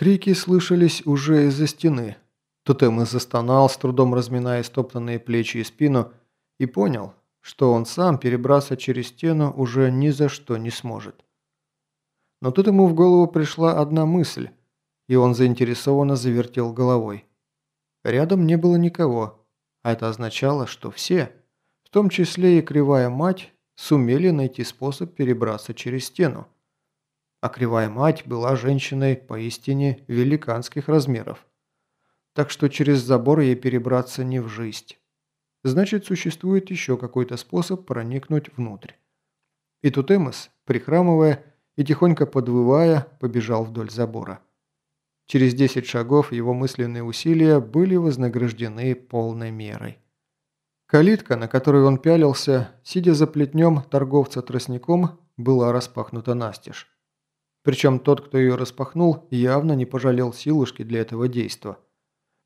Крики слышались уже из-за стены. Тотем и застонал, с трудом разминая стоптанные плечи и спину, и понял, что он сам перебраться через стену уже ни за что не сможет. Но тут ему в голову пришла одна мысль, и он заинтересованно завертел головой. Рядом не было никого, а это означало, что все, в том числе и кривая мать, сумели найти способ перебраться через стену. А кривая мать была женщиной поистине великанских размеров. Так что через забор ей перебраться не в жизнь. Значит, существует еще какой-то способ проникнуть внутрь. И тут Эмос, прихрамывая и тихонько подвывая, побежал вдоль забора. Через 10 шагов его мысленные усилия были вознаграждены полной мерой. Калитка, на которую он пялился, сидя за плетнем торговца тростником, была распахнута настежь. Причем тот, кто ее распахнул, явно не пожалел силушки для этого действа,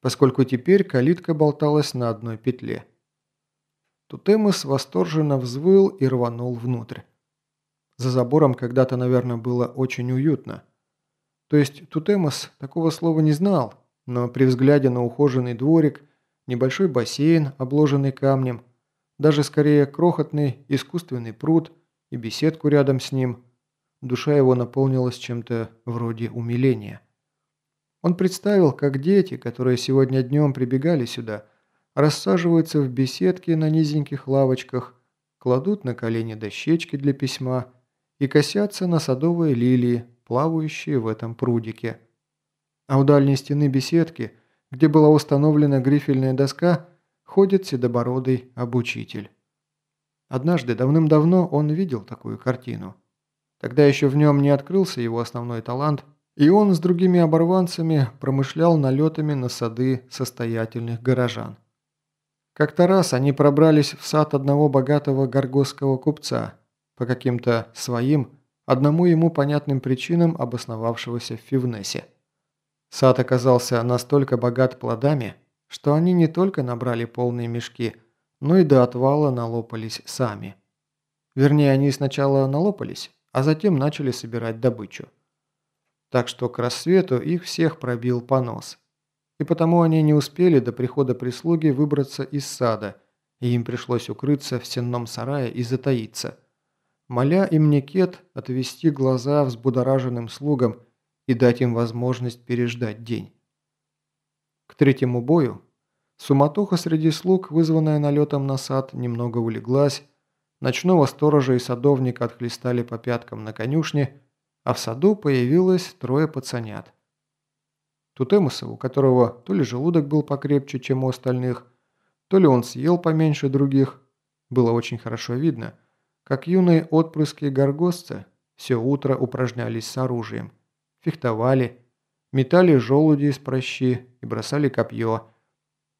поскольку теперь калитка болталась на одной петле. Тутемус восторженно взвыл и рванул внутрь. За забором когда-то, наверное, было очень уютно – то есть Тутемос такого слова не знал, но при взгляде на ухоженный дворик, небольшой бассейн, обложенный камнем, даже скорее крохотный искусственный пруд и беседку рядом с ним, душа его наполнилась чем-то вроде умиления. Он представил, как дети, которые сегодня днем прибегали сюда, рассаживаются в беседке на низеньких лавочках, кладут на колени дощечки для письма и косятся на садовые лилии, плавающие в этом прудике. А у дальней стены беседки, где была установлена грифельная доска, ходит седобородый обучитель. Однажды, давным-давно, он видел такую картину. Тогда еще в нем не открылся его основной талант, и он с другими оборванцами промышлял налетами на сады состоятельных горожан. Как-то раз они пробрались в сад одного богатого горгосского купца, по каким-то своим, одному ему понятным причинам обосновавшегося в Фивнесе. Сад оказался настолько богат плодами, что они не только набрали полные мешки, но и до отвала налопались сами. Вернее, они сначала налопались, а затем начали собирать добычу. Так что к рассвету их всех пробил понос. И потому они не успели до прихода прислуги выбраться из сада, и им пришлось укрыться в сенном сарае и затаиться – моля им Никет отвести глаза взбудораженным слугам и дать им возможность переждать день. К третьему бою суматоха среди слуг, вызванная налетом на сад, немного улеглась, ночного сторожа и садовника отхлестали по пяткам на конюшне, а в саду появилось трое пацанят. Тутемуса, у которого то ли желудок был покрепче, чем у остальных, то ли он съел поменьше других, было очень хорошо видно – как юные отпрыски горгостца все утро упражнялись с оружием, фехтовали, метали желуди из прощи и бросали копье,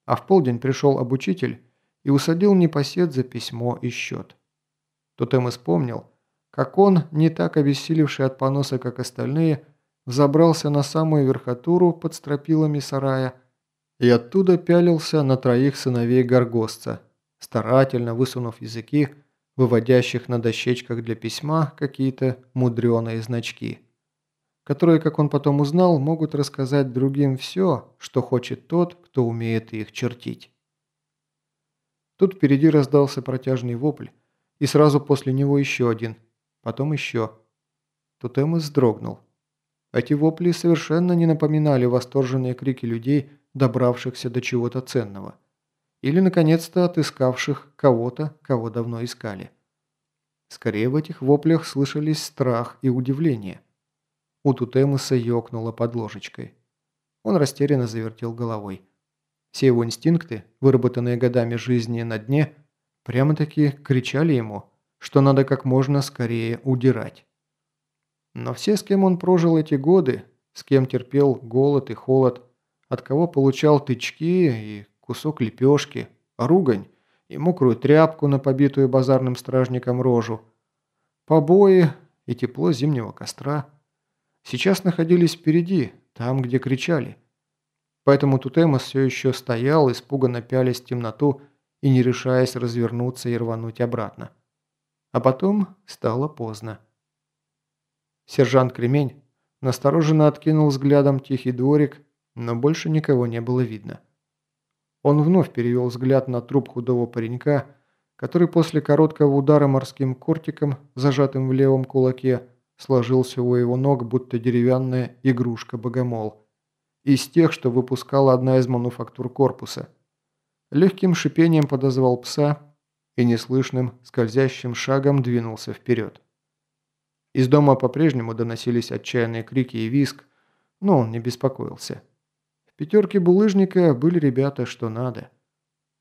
а в полдень пришел обучитель и усадил непосед за письмо и счет. Тотем вспомнил, как он, не так обессилевший от поноса, как остальные, взобрался на самую верхотуру под стропилами сарая и оттуда пялился на троих сыновей горгостца, старательно высунув языки, выводящих на дощечках для письма какие-то мудреные значки, которые, как он потом узнал, могут рассказать другим все, что хочет тот, кто умеет их чертить. Тут впереди раздался протяжный вопль, и сразу после него еще один, потом еще. Тут Эмма вздрогнул. Эти вопли совершенно не напоминали восторженные крики людей, добравшихся до чего-то ценного или, наконец-то, отыскавших кого-то, кого давно искали. Скорее в этих воплях слышались страх и удивление. У Тутемуса ёкнуло под ложечкой. Он растерянно завертел головой. Все его инстинкты, выработанные годами жизни на дне, прямо-таки кричали ему, что надо как можно скорее удирать. Но все, с кем он прожил эти годы, с кем терпел голод и холод, от кого получал тычки и кусок лепешки, ругань и мокрую тряпку на побитую базарным стражником рожу, побои и тепло зимнего костра. Сейчас находились впереди, там, где кричали. Поэтому Тутемос все еще стоял, испуганно пялясь в темноту и не решаясь развернуться и рвануть обратно. А потом стало поздно. Сержант Кремень, настороженно откинул взглядом тихий дворик, но больше никого не было видно. Он вновь перевел взгляд на труп худого паренька, который после короткого удара морским кортиком, зажатым в левом кулаке, сложился у его ног, будто деревянная игрушка-богомол. Из тех, что выпускала одна из мануфактур корпуса. Легким шипением подозвал пса и неслышным, скользящим шагом двинулся вперед. Из дома по-прежнему доносились отчаянные крики и визг, но он не беспокоился. В пятерке булыжника были ребята, что надо.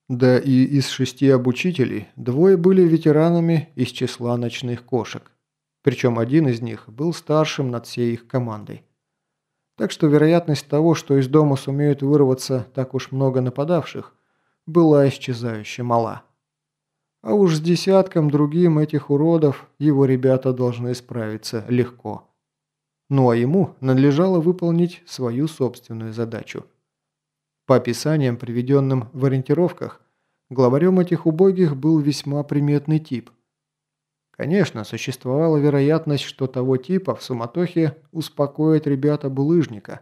Да и из шести обучителей двое были ветеранами из числа ночных кошек. Причем один из них был старшим над всей их командой. Так что вероятность того, что из дома сумеют вырваться так уж много нападавших, была исчезающе мала. А уж с десятком другим этих уродов его ребята должны справиться легко. Ну а ему надлежало выполнить свою собственную задачу. По описаниям, приведенным в ориентировках, главарем этих убогих был весьма приметный тип – Конечно, существовала вероятность, что того типа в суматохе успокоит ребята булыжника,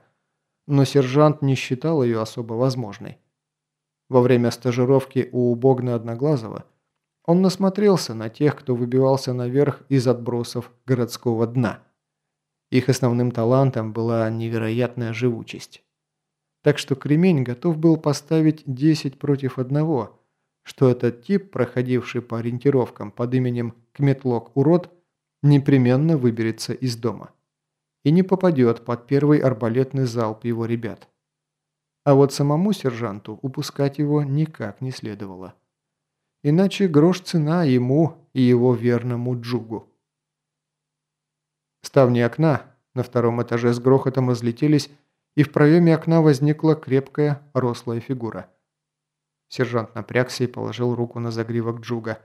но сержант не считал ее особо возможной. Во время стажировки у Богна Одноглазого он насмотрелся на тех, кто выбивался наверх из отбросов городского дна. Их основным талантом была невероятная живучесть. Так что Кремень готов был поставить 10 против одного – что этот тип, проходивший по ориентировкам под именем Кметлок-урод, непременно выберется из дома и не попадет под первый арбалетный залп его ребят. А вот самому сержанту упускать его никак не следовало. Иначе грош цена ему и его верному Джугу. Ставни окна на втором этаже с грохотом разлетелись, и в проеме окна возникла крепкая, рослая фигура – Сержант напрягся и положил руку на загривок Джуга.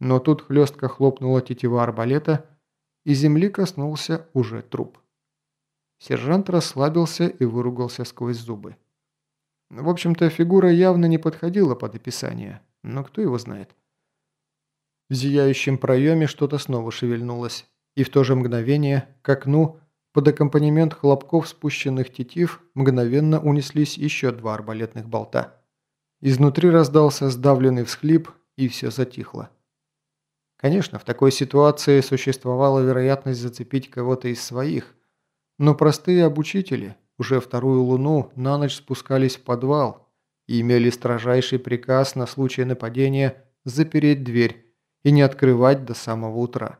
Но тут хлестко хлопнула тетива арбалета, и земли коснулся уже труп. Сержант расслабился и выругался сквозь зубы. В общем-то, фигура явно не подходила под описание, но кто его знает. В зияющем проеме что-то снова шевельнулось, и в то же мгновение к окну под аккомпанемент хлопков спущенных тетив мгновенно унеслись еще два арбалетных болта. Изнутри раздался сдавленный всхлип, и все затихло. Конечно, в такой ситуации существовала вероятность зацепить кого-то из своих, но простые обучители уже вторую луну на ночь спускались в подвал и имели строжайший приказ на случай нападения запереть дверь и не открывать до самого утра.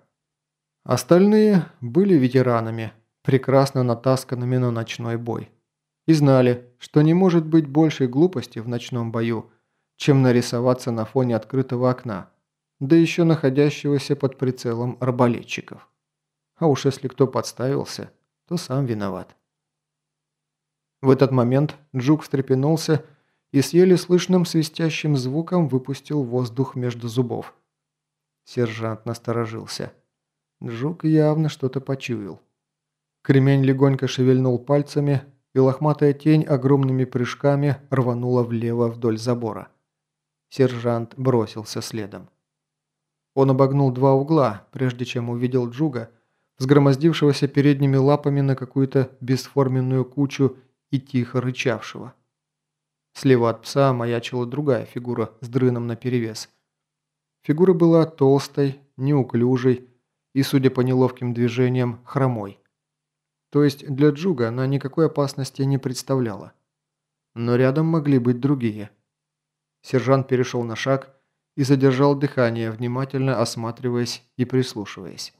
Остальные были ветеранами, прекрасно натасканными на ночной бой и знали, что не может быть большей глупости в ночном бою, чем нарисоваться на фоне открытого окна, да еще находящегося под прицелом арбалетчиков. А уж если кто подставился, то сам виноват. В этот момент Джук встрепенулся и с еле слышным свистящим звуком выпустил воздух между зубов. Сержант насторожился. Джук явно что-то почуял. Кремень легонько шевельнул пальцами, и лохматая тень огромными прыжками рванула влево вдоль забора. Сержант бросился следом. Он обогнул два угла, прежде чем увидел Джуга, взгромоздившегося передними лапами на какую-то бесформенную кучу и тихо рычавшего. Слева от пса маячила другая фигура с дрыном наперевес. Фигура была толстой, неуклюжей и, судя по неловким движениям, хромой. То есть для Джуга она никакой опасности не представляла. Но рядом могли быть другие. Сержант перешел на шаг и задержал дыхание, внимательно осматриваясь и прислушиваясь.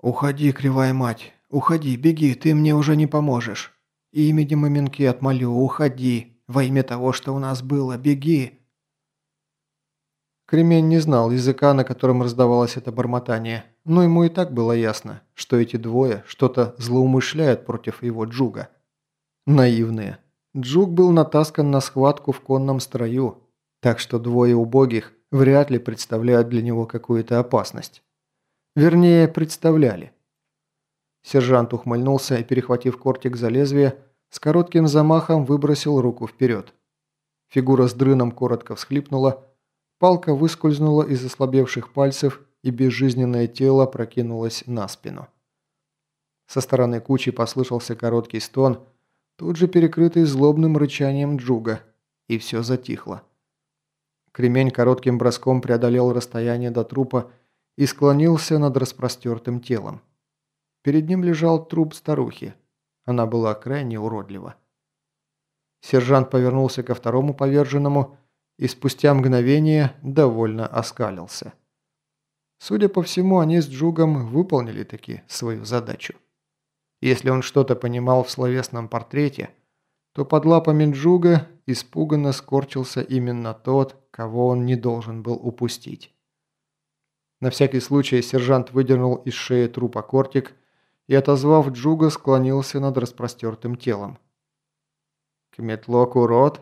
«Уходи, кривая мать! Уходи, беги, ты мне уже не поможешь! Именем Маменки отмолю, уходи! Во имя того, что у нас было, беги!» Кремень не знал языка, на котором раздавалось это бормотание, но ему и так было ясно, что эти двое что-то злоумышляют против его Джуга. Наивные. Джуг был натаскан на схватку в конном строю, так что двое убогих вряд ли представляют для него какую-то опасность. Вернее, представляли. Сержант ухмыльнулся и, перехватив кортик за лезвие, с коротким замахом выбросил руку вперед. Фигура с дрыном коротко всхлипнула, палка выскользнула из ослабевших пальцев и безжизненное тело прокинулось на спину. Со стороны кучи послышался короткий стон, тут же перекрытый злобным рычанием Джуга, и все затихло. Кремень коротким броском преодолел расстояние до трупа и склонился над распростертым телом. Перед ним лежал труп старухи. Она была крайне уродлива. Сержант повернулся ко второму поверженному и спустя мгновение довольно оскалился. Судя по всему, они с Джугом выполнили таки свою задачу. Если он что-то понимал в словесном портрете, то под лапами Джуга испуганно скорчился именно тот, кого он не должен был упустить. На всякий случай сержант выдернул из шеи трупа кортик и, отозвав Джуга, склонился над распростертым телом. «Кметлок урод?»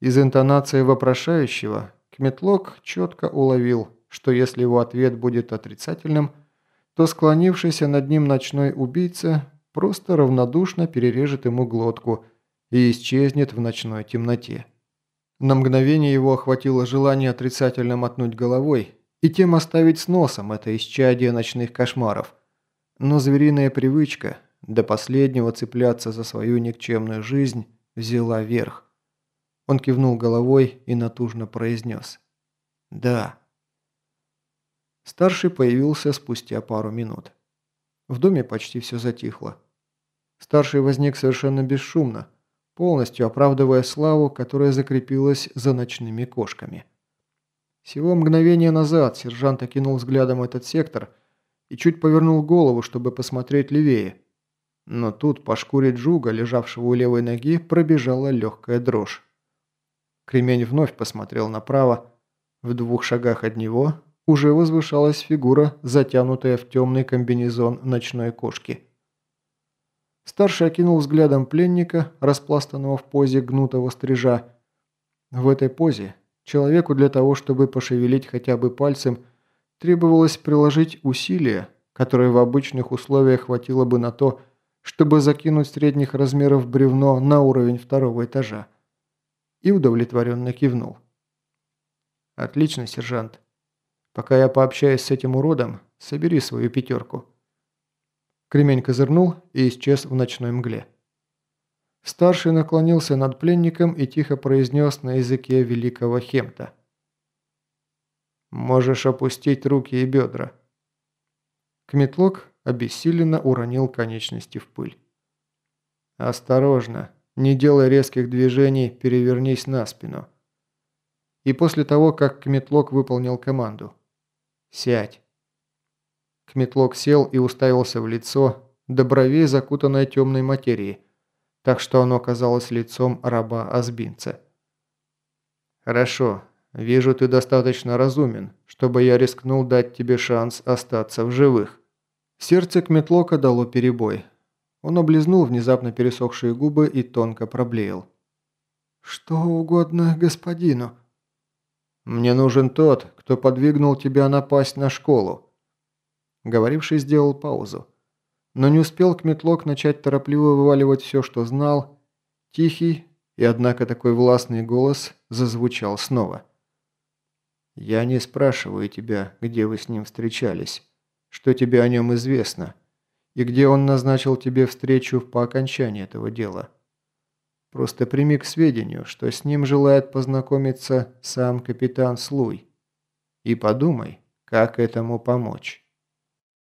Из интонации вопрошающего Кметлок четко уловил, что если его ответ будет отрицательным, то склонившийся над ним ночной убийца просто равнодушно перережет ему глотку и исчезнет в ночной темноте. На мгновение его охватило желание отрицательно мотнуть головой и тем оставить с носом это исчадие ночных кошмаров. Но звериная привычка до последнего цепляться за свою никчемную жизнь взяла верх. Он кивнул головой и натужно произнес «Да». Старший появился спустя пару минут. В доме почти все затихло. Старший возник совершенно бесшумно, полностью оправдывая славу, которая закрепилась за ночными кошками. Всего мгновение назад сержант окинул взглядом этот сектор и чуть повернул голову, чтобы посмотреть левее. Но тут по шкуре Джуга, лежавшего у левой ноги, пробежала легкая дрожь. Кремень вновь посмотрел направо. В двух шагах от него уже возвышалась фигура, затянутая в темный комбинезон ночной кошки. Старший окинул взглядом пленника, распластанного в позе гнутого стрижа. В этой позе человеку для того, чтобы пошевелить хотя бы пальцем, требовалось приложить усилия, которые в обычных условиях хватило бы на то, чтобы закинуть средних размеров бревно на уровень второго этажа и удовлетворенно кивнул. «Отлично, сержант. Пока я пообщаюсь с этим уродом, собери свою пятерку». Кремень козырнул и исчез в ночной мгле. Старший наклонился над пленником и тихо произнес на языке великого Хемта. «Можешь опустить руки и бедра». Кметлок обессиленно уронил конечности в пыль. «Осторожно, не делай резких движений, перевернись на спину. И после того, как Кметлок выполнил команду. Сядь. Кметлок сел и уставился в лицо, до бровей закутанное темной материей, так что оно казалось лицом раба-азбинца. «Хорошо. Вижу, ты достаточно разумен, чтобы я рискнул дать тебе шанс остаться в живых». Сердце Кметлока дало перебой. Он облизнул внезапно пересохшие губы и тонко проблеял. «Что угодно господину». «Мне нужен тот, кто подвигнул тебя напасть на школу». Говоривший сделал паузу. Но не успел Кметлок начать торопливо вываливать все, что знал. Тихий и, однако, такой властный голос зазвучал снова. «Я не спрашиваю тебя, где вы с ним встречались, что тебе о нем известно» и где он назначил тебе встречу по окончании этого дела. Просто прими к сведению, что с ним желает познакомиться сам капитан Слуй. И подумай, как этому помочь».